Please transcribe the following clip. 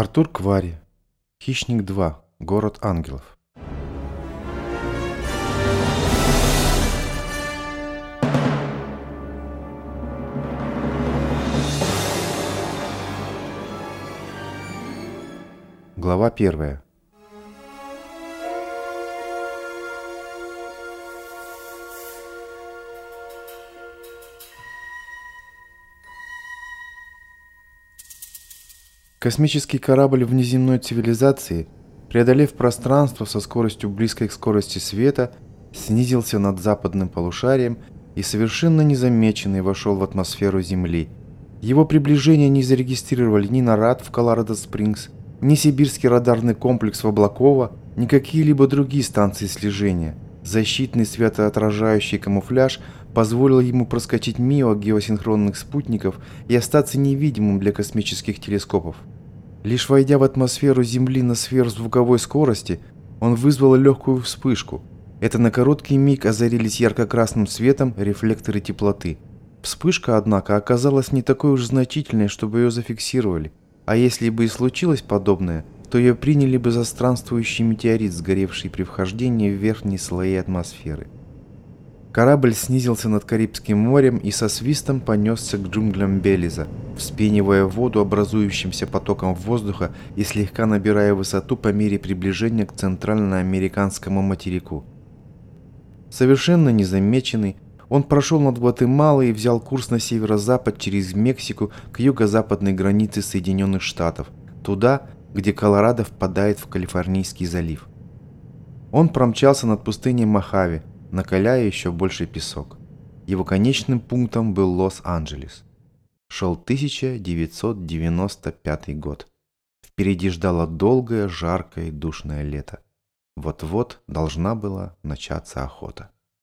Артур Квари. Хищник 2. Город ангелов. Глава первая. Космический корабль внеземной цивилизации, преодолев пространство со скоростью близкой к скорости света, снизился над западным полушарием и совершенно незамеченный вошел в атмосферу Земли. Его приближение не зарегистрировали ни НАРАД в Колорадо-Спрингс, ни сибирский радарный комплекс в Облаково, ни какие-либо другие станции слежения. Защитный светоотражающий камуфляж позволил ему проскочить мимо геосинхронных спутников и остаться невидимым для космических телескопов. Лишь войдя в атмосферу Земли на сверхзвуковой скорости, он вызвал легкую вспышку. Это на короткий миг озарились ярко-красным светом рефлекторы теплоты. Вспышка, однако, оказалась не такой уж значительной, чтобы ее зафиксировали. А если бы и случилось подобное, то ее приняли бы за странствующий метеорит, сгоревший при вхождении в верхние слои атмосферы. Корабль снизился над Карибским морем и со свистом понесся к джунглям Белиза, вспенивая воду образующимся потоком воздуха и слегка набирая высоту по мере приближения к центральноамериканскому материку. Совершенно незамеченный, он прошел над Гватемалой и взял курс на северо-запад через Мексику к юго-западной границе Соединенных Штатов, туда, где Колорадо впадает в Калифорнийский залив. Он промчался над пустыней Мохаве, накаляя еще больше песок. Его конечным пунктом был Лос-Анджелес. Шел 1995 год. Впереди ждало долгое, жаркое и душное лето. Вот-вот должна была начаться охота.